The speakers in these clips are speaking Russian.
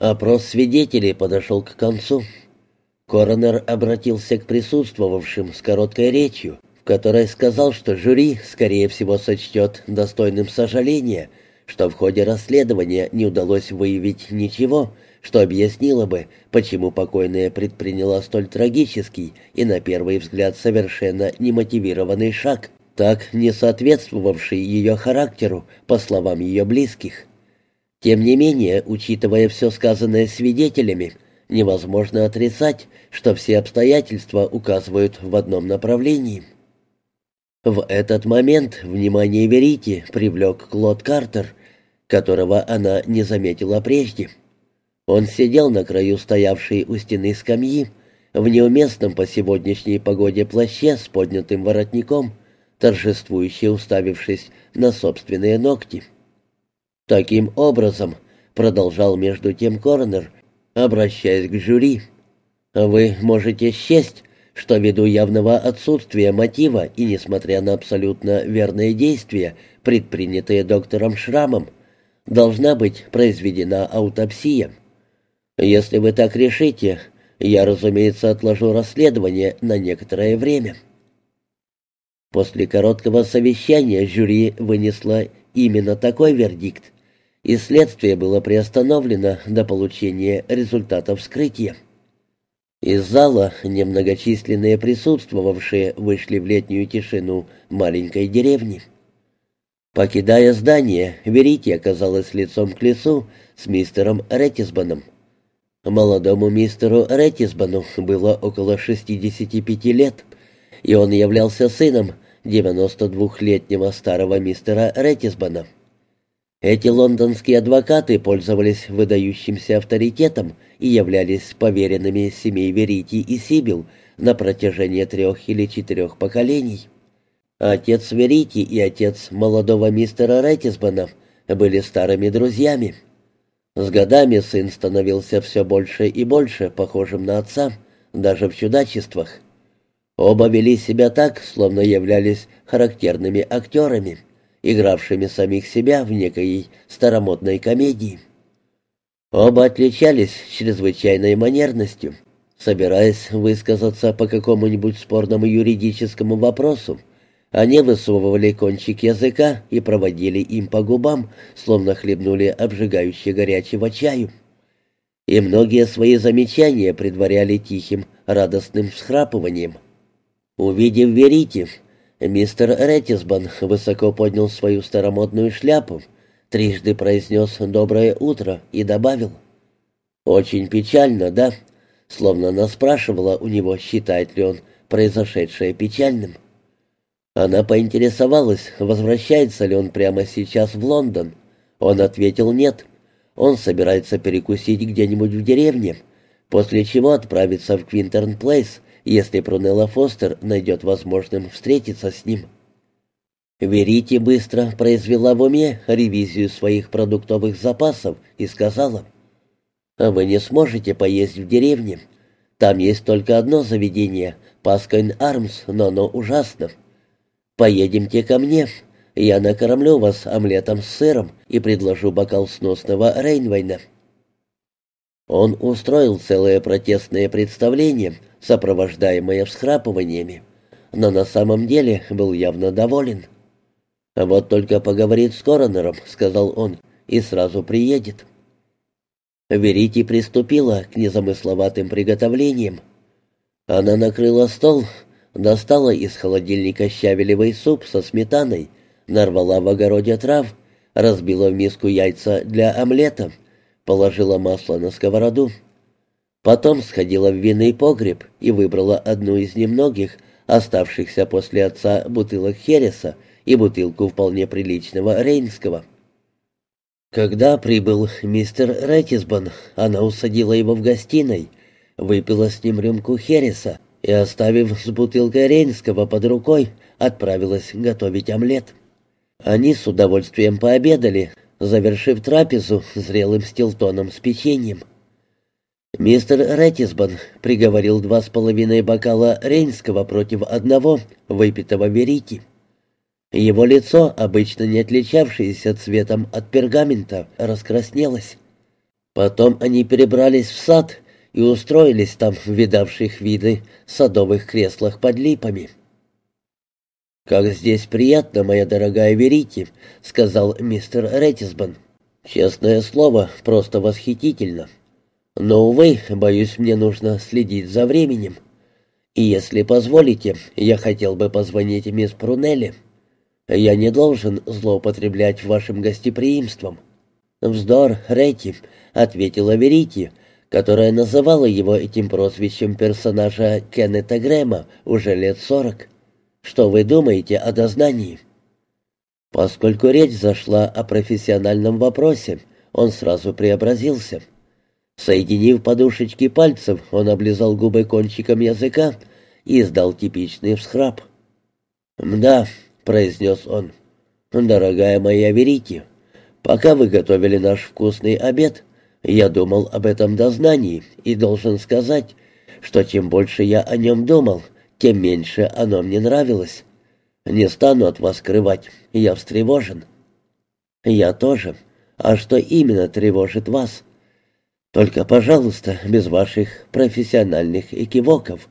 Опрос свидетелей подошел к концу. Коронер обратился к присутствовавшим с короткой речью, в которой сказал, что жюри, скорее всего, сочтет достойным сожаления, что в ходе расследования не удалось выявить ничего, что объяснило бы, почему покойная предприняла столь трагический и, на первый взгляд, совершенно немотивированный шаг, так не соответствовавший ее характеру, по словам ее близких. Тем не менее, учитывая все сказанное свидетелями, невозможно отрицать, что все обстоятельства указывают в одном направлении. В этот момент внимание Верити привлек Клод Картер, которого она не заметила прежде. Он сидел на краю стоявшей у стены скамьи, в неуместном по сегодняшней погоде плаще с поднятым воротником, торжествующе уставившись на собственные ногти. Таким образом, продолжал между тем коронер, обращаясь к жюри, вы можете счесть, что ввиду явного отсутствия мотива и несмотря на абсолютно верные действия, предпринятые доктором Шрамом, должна быть произведена аутопсия. Если вы так решите, я, разумеется, отложу расследование на некоторое время. После короткого совещания жюри вынесло именно такой вердикт, и следствие было приостановлено до получения результатов вскрытия. Из зала немногочисленные присутствовавшие вышли в летнюю тишину маленькой деревни. Покидая здание, Верити оказалась лицом к лицу с мистером Реттисбаном. Молодому мистеру Реттисбану было около 65 лет, и он являлся сыном 92-летнего старого мистера Реттисбана. Эти лондонские адвокаты пользовались выдающимся авторитетом и являлись поверенными семей Верити и Сибил на протяжении трех или четырех поколений. Отец Верити и отец молодого мистера Реттисбана были старыми друзьями. С годами сын становился все больше и больше похожим на отца, даже в чудачествах. Оба вели себя так, словно являлись характерными актерами – игравшими самих себя в некой старомодной комедии. Оба отличались чрезвычайной манерностью. Собираясь высказаться по какому-нибудь спорному юридическому вопросу, они высовывали кончик языка и проводили им по губам, словно хлебнули обжигающе горячего чаю. И многие свои замечания предваряли тихим, радостным всхрапыванием. Увидев Верите, Мистер Реттисбан высоко поднял свою старомодную шляпу, трижды произнес «доброе утро» и добавил «Очень печально, да?» Словно она спрашивала у него, считает ли он произошедшее печальным. Она поинтересовалась, возвращается ли он прямо сейчас в Лондон. Он ответил «нет». Он собирается перекусить где-нибудь в деревне, после чего отправиться в Квинтерн Плейс если Прунелла Фостер найдет возможным встретиться с ним. Верите быстро произвела в уме ревизию своих продуктовых запасов и сказала, «А «Вы не сможете поесть в деревне. Там есть только одно заведение — Паскайн Армс, но оно ужасно. Поедемте ко мне, я накормлю вас омлетом с сыром и предложу бокал сносного Рейнвейна». Он устроил целое протестное представление — сопровождаемое всхрапываниями, но на самом деле был явно доволен. «Вот только поговорит с коронером», — сказал он, — «и сразу приедет». Верити приступила к незамысловатым приготовлениям. Она накрыла стол, достала из холодильника щавелевый суп со сметаной, нарвала в огороде трав, разбила в миску яйца для омлета, положила масло на сковороду, Потом сходила в винный погреб и выбрала одну из немногих, оставшихся после отца бутылок Хереса и бутылку вполне приличного Рейнского. Когда прибыл мистер Реттисбан, она усадила его в гостиной, выпила с ним рюмку Хереса и, оставив с бутылкой Рейнского под рукой, отправилась готовить омлет. Они с удовольствием пообедали, завершив трапезу зрелым стилтоном с печеньем. Мистер Реттисбан приговорил два с половиной бокала Рейнского против одного, выпитого Верити. Его лицо, обычно не отличавшееся цветом от пергамента, раскраснелось. Потом они перебрались в сад и устроились там в видавших виды садовых креслах под липами. «Как здесь приятно, моя дорогая Верите», — сказал мистер Реттисбан. «Честное слово, просто восхитительно. Но, увы, боюсь, мне нужно следить за временем. И если позволите, я хотел бы позвонить мисс Прунелли. Я не должен злоупотреблять вашим гостеприимством». «Вздор, Ретти», — ответила Верите, которая называла его этим прозвищем персонажа Кеннета Грэма уже лет сорок. «Что вы думаете о дознании?» Поскольку речь зашла о профессиональном вопросе, он сразу преобразился. Соединив подушечки пальцев, он облизал губы кончиком языка и издал типичный всхрап. «Да», — произнес он, — «дорогая моя Верите, пока вы готовили наш вкусный обед, я думал об этом дознании и должен сказать, что чем больше я о нем думал, тем меньше оно мне нравилось. Не стану от вас скрывать, я встревожен». «Я тоже. А что именно тревожит вас?» «Только, пожалуйста, без ваших профессиональных экивоков.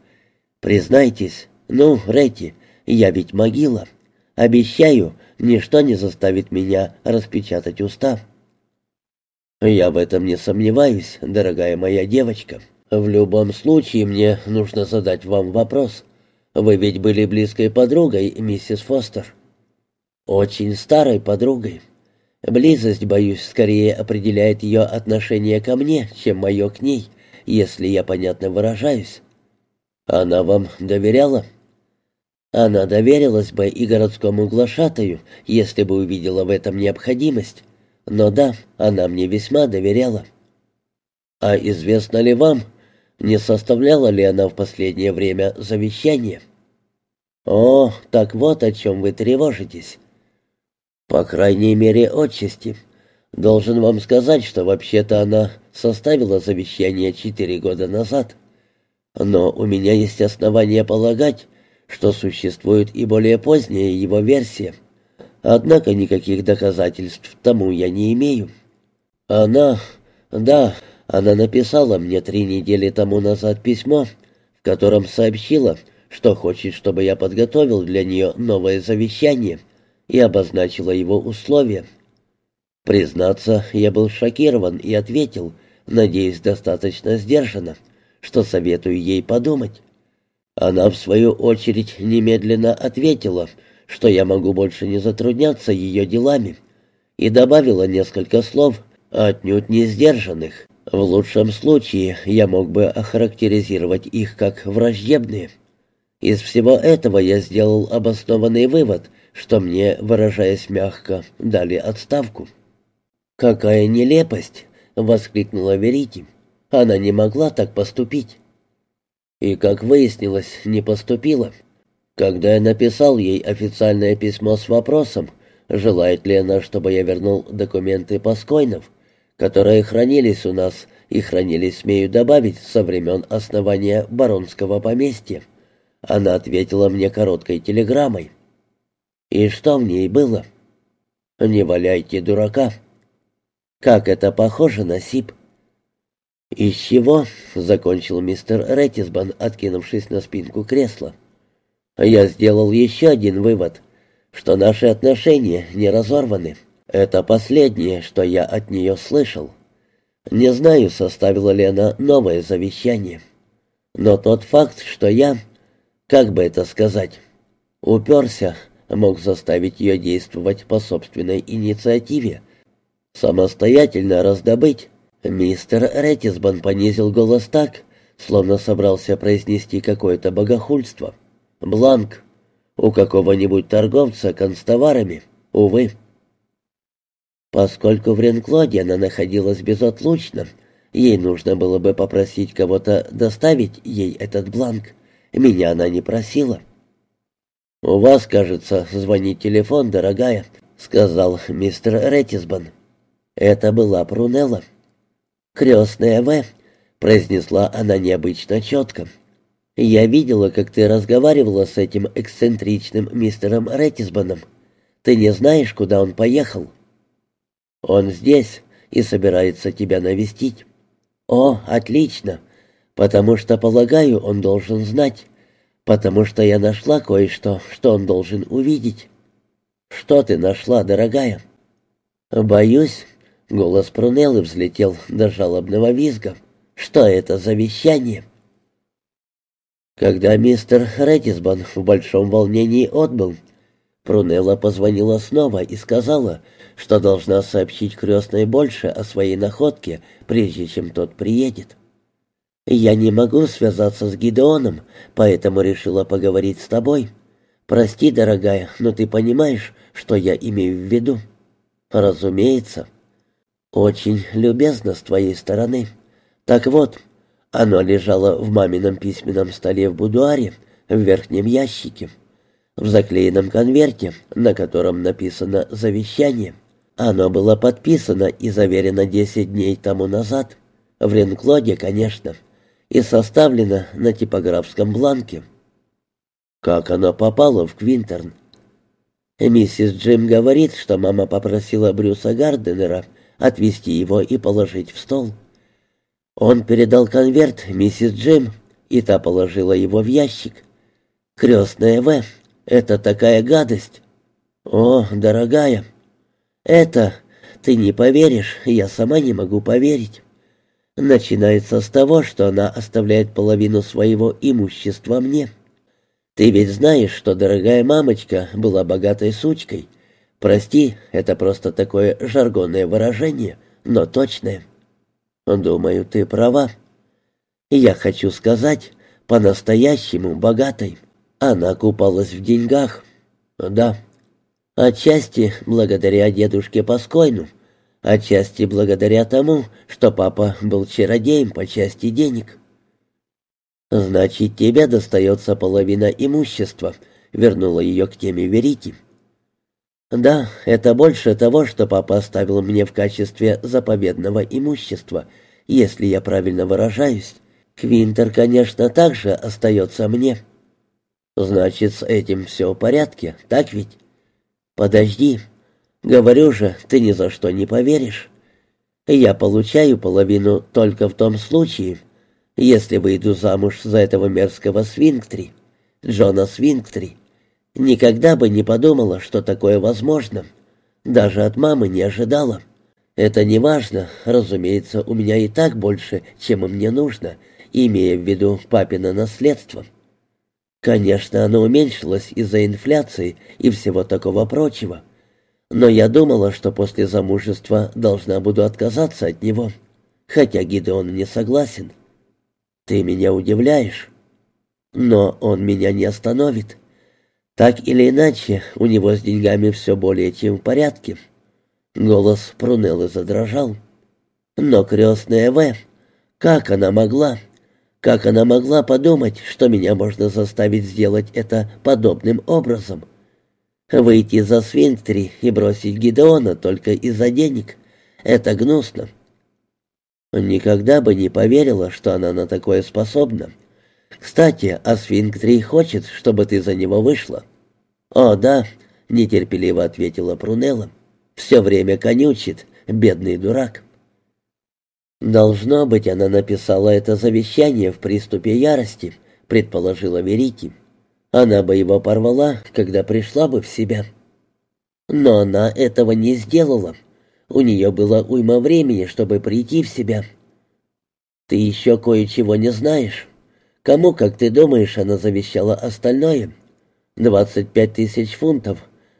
Признайтесь, ну, Ретти, я ведь могила. Обещаю, ничто не заставит меня распечатать уста». «Я в этом не сомневаюсь, дорогая моя девочка. В любом случае мне нужно задать вам вопрос. Вы ведь были близкой подругой, миссис Фостер?» «Очень старой подругой. Близость, боюсь, скорее определяет ее отношение ко мне, чем мое к ней, если я понятно выражаюсь. Она вам доверяла?» Она доверилась бы и городскому глашатаю, если бы увидела в этом необходимость. Но да, она мне весьма доверяла. А известно ли вам, не составляла ли она в последнее время завещание? О, так вот о чем вы тревожитесь. По крайней мере, отчасти. Должен вам сказать, что вообще-то она составила завещание четыре года назад. Но у меня есть основания полагать, что существует и более поздняя его версия — Однако никаких доказательств тому я не имею. Она... Да, она написала мне три недели тому назад письмо, в котором сообщила, что хочет, чтобы я подготовил для нее новое завещание и обозначила его условия. Признаться, я был шокирован и ответил, надеясь достаточно сдержанно, что советую ей подумать. Она, в свою очередь, немедленно ответила — что я могу больше не затрудняться ее делами, и добавила несколько слов, отнюдь не сдержанных. В лучшем случае я мог бы охарактеризировать их как враждебные. Из всего этого я сделал обоснованный вывод, что мне, выражаясь мягко, дали отставку. «Какая нелепость!» — воскликнула Верити. «Она не могла так поступить». И, как выяснилось, не поступила. Когда я написал ей официальное письмо с вопросом, желает ли она, чтобы я вернул документы Паскойнов, которые хранились у нас и хранились, смею добавить, со времен основания баронского поместья, она ответила мне короткой телеграммой. И что в ней было? «Не валяйте дурака». Как это похоже на СИП. «Из чего?» — закончил мистер Реттисбан, откинувшись на спинку кресла я сделал еще один вывод, что наши отношения не разорваны. Это последнее, что я от нее слышал. Не знаю, составила ли она новое завещание. Но тот факт, что я, как бы это сказать, уперся, мог заставить ее действовать по собственной инициативе, самостоятельно раздобыть. Мистер Реттисбан понизил голос так, словно собрался произнести какое-то богохульство. Бланк. У какого-нибудь торговца констоварами. Увы. Поскольку в Ренклоде она находилась безотлучно, ей нужно было бы попросить кого-то доставить ей этот бланк. Меня она не просила. «У вас, кажется, звонит телефон, дорогая», — сказал мистер Реттисбан. Это была Прунелла. «Крестная В», — произнесла она необычно четко. «Я видела, как ты разговаривала с этим эксцентричным мистером Реттисбаном. Ты не знаешь, куда он поехал?» «Он здесь», и собирается тебя навестить». «О, отлично! Потому что, полагаю, он должен знать. Потому что я нашла кое-что, что он должен увидеть». «Что ты нашла, дорогая?» «Боюсь», — голос Прунеллы взлетел до жалобного визга. «Что это за вещание?» Когда мистер Рэттисбан в большом волнении отбыл, Прунелла позвонила снова и сказала, что должна сообщить крестной больше о своей находке, прежде чем тот приедет. «Я не могу связаться с Гидеоном, поэтому решила поговорить с тобой. Прости, дорогая, но ты понимаешь, что я имею в виду?» «Разумеется». «Очень любезно с твоей стороны. Так вот, оно лежало в мамином письменном столе в будуаре, в верхнем ящике, в заклеенном конверте, на котором написано «Завещание». Оно было подписано и заверено десять дней тому назад, в Ренклоде, конечно, и составлено на типографском бланке. Как оно попало в Квинтерн? Миссис Джим говорит, что мама попросила Брюса Гарденера отвезти его и положить в стол. Он передал конверт миссис Джим, и та положила его в ящик. «Крестная В, это такая гадость!» «О, дорогая!» «Это, ты не поверишь, я сама не могу поверить!» Начинается с того, что она оставляет половину своего имущества мне. Ты ведь знаешь, что дорогая мамочка была богатой сучкой. Прости, это просто такое жаргонное выражение, но точное. «Думаю, ты права. Я хочу сказать, по-настоящему богатой. Она купалась в деньгах. Да. Отчасти благодаря дедушке Паскойну, отчасти благодаря тому, что папа был чародеем по части денег. «Значит, тебе достается половина имущества», — вернула ее к теме Верики. «Да, это больше того, что папа оставил мне в качестве заповедного имущества, если я правильно выражаюсь. Квинтер, конечно, также остается мне». «Значит, с этим все в порядке, так ведь?» «Подожди. Говорю же, ты ни за что не поверишь. Я получаю половину только в том случае, если выйду замуж за этого мерзкого Свингтри, Джона Свингтри. Никогда бы не подумала, что такое возможно. Даже от мамы не ожидала. Это не важно, разумеется, у меня и так больше, чем мне нужно, имея в виду папино наследство. Конечно, оно уменьшилось из-за инфляции и всего такого прочего. Но я думала, что после замужества должна буду отказаться от него, хотя Гидеон не согласен. Ты меня удивляешь. Но он меня не остановит. Так или иначе, у него с деньгами все более чем в порядке. Голос Прунеллы задрожал. Но крестная В, как она могла? Как она могла подумать, что меня можно заставить сделать это подобным образом? Выйти за Свинктри и бросить Гидеона только из-за денег — это гнусно. Никогда бы не поверила, что она на такое способна. Кстати, а Свинктри хочет, чтобы ты за него вышла. «О, да», — нетерпеливо ответила Прунелла. «Все время конючит, бедный дурак». «Должно быть, она написала это завещание в приступе ярости», — предположила Верики. «Она бы его порвала, когда пришла бы в себя». Но она этого не сделала. У нее было уйма времени, чтобы прийти в себя. «Ты еще кое-чего не знаешь. Кому, как ты думаешь, она завещала остальное?» Двадцать пять тысяч фунтов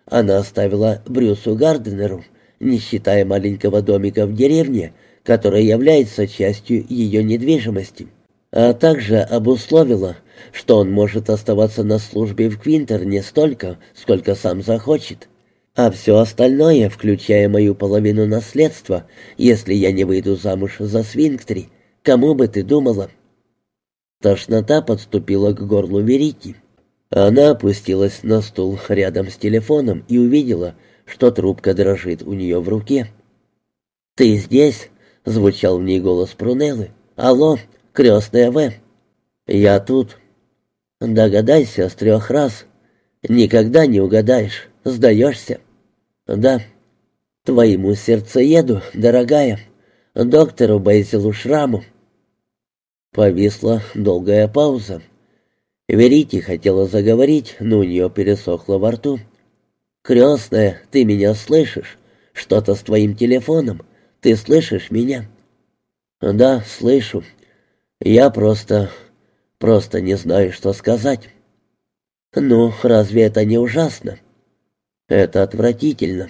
она оставила Брюсу Гарденеру, не считая маленького домика в деревне, который является частью ее недвижимости, а также обусловила, что он может оставаться на службе в Квинтерне столько, сколько сам захочет. А все остальное, включая мою половину наследства, если я не выйду замуж за Свинктри, кому бы ты думала?» Тошнота подступила к горлу Верики. Она опустилась на стул рядом с телефоном и увидела, что трубка дрожит у нее в руке. «Ты здесь?» — звучал в ней голос Прунеллы. «Алло, крестная В». «Я тут». «Догадайся с трех раз. Никогда не угадаешь. Сдаешься?» «Да». «Твоему сердцееду, дорогая, доктору Бейзелу Шраму». Повисла долгая пауза. Верите хотела заговорить, но у нее пересохло во рту. «Крестная, ты меня слышишь? Что-то с твоим телефоном. Ты слышишь меня?» «Да, слышу. Я просто... просто не знаю, что сказать». «Ну, разве это не ужасно?» «Это отвратительно.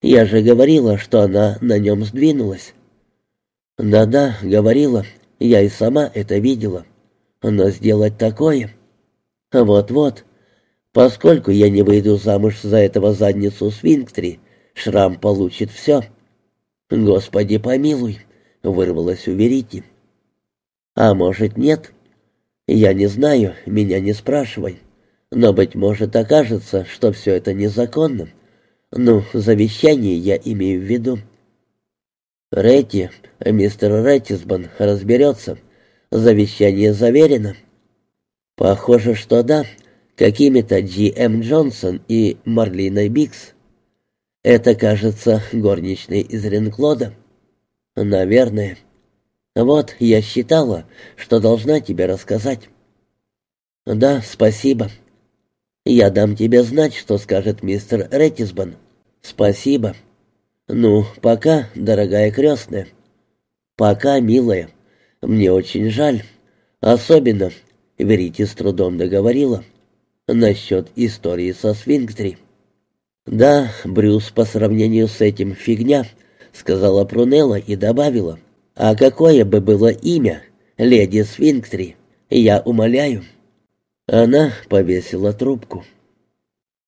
Я же говорила, что она на нем сдвинулась». «Да-да, говорила. Я и сама это видела. Но сделать такое...» «Вот-вот. Поскольку я не выйду замуж за этого задницу Свингтри, Шрам получит все». «Господи помилуй», — вырвалось у Верити. «А может, нет? Я не знаю, меня не спрашивай. Но, быть может, окажется, что все это незаконно. Ну, завещание я имею в виду». «Ретти, мистер Реттисбан разберется. Завещание заверено». «Похоже, что да, какими-то Джи М. Джонсон и Марлиной Бикс». «Это, кажется, горничный из Ренклода». «Наверное». «Вот, я считала, что должна тебе рассказать». «Да, спасибо». «Я дам тебе знать, что скажет мистер Реттисбан». «Спасибо». «Ну, пока, дорогая крестная». «Пока, милая. Мне очень жаль. Особенно, Верите с трудом договорила, насчет истории со Свингтри». «Да, Брюс по сравнению с этим фигня», — сказала Прунелла и добавила. «А какое бы было имя, леди Свингтри? Я умоляю». Она повесила трубку.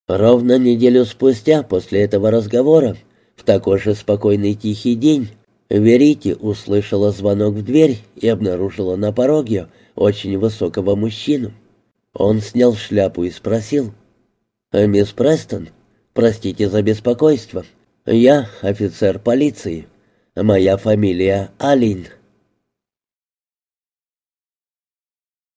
Ровно неделю спустя после этого разговора, в такой же спокойный тихий день, Верите услышала звонок в дверь и обнаружила на пороге очень высокого мужчину. Он снял шляпу и спросил. «Мисс Престон, простите за беспокойство. Я офицер полиции. Maya familia Allen.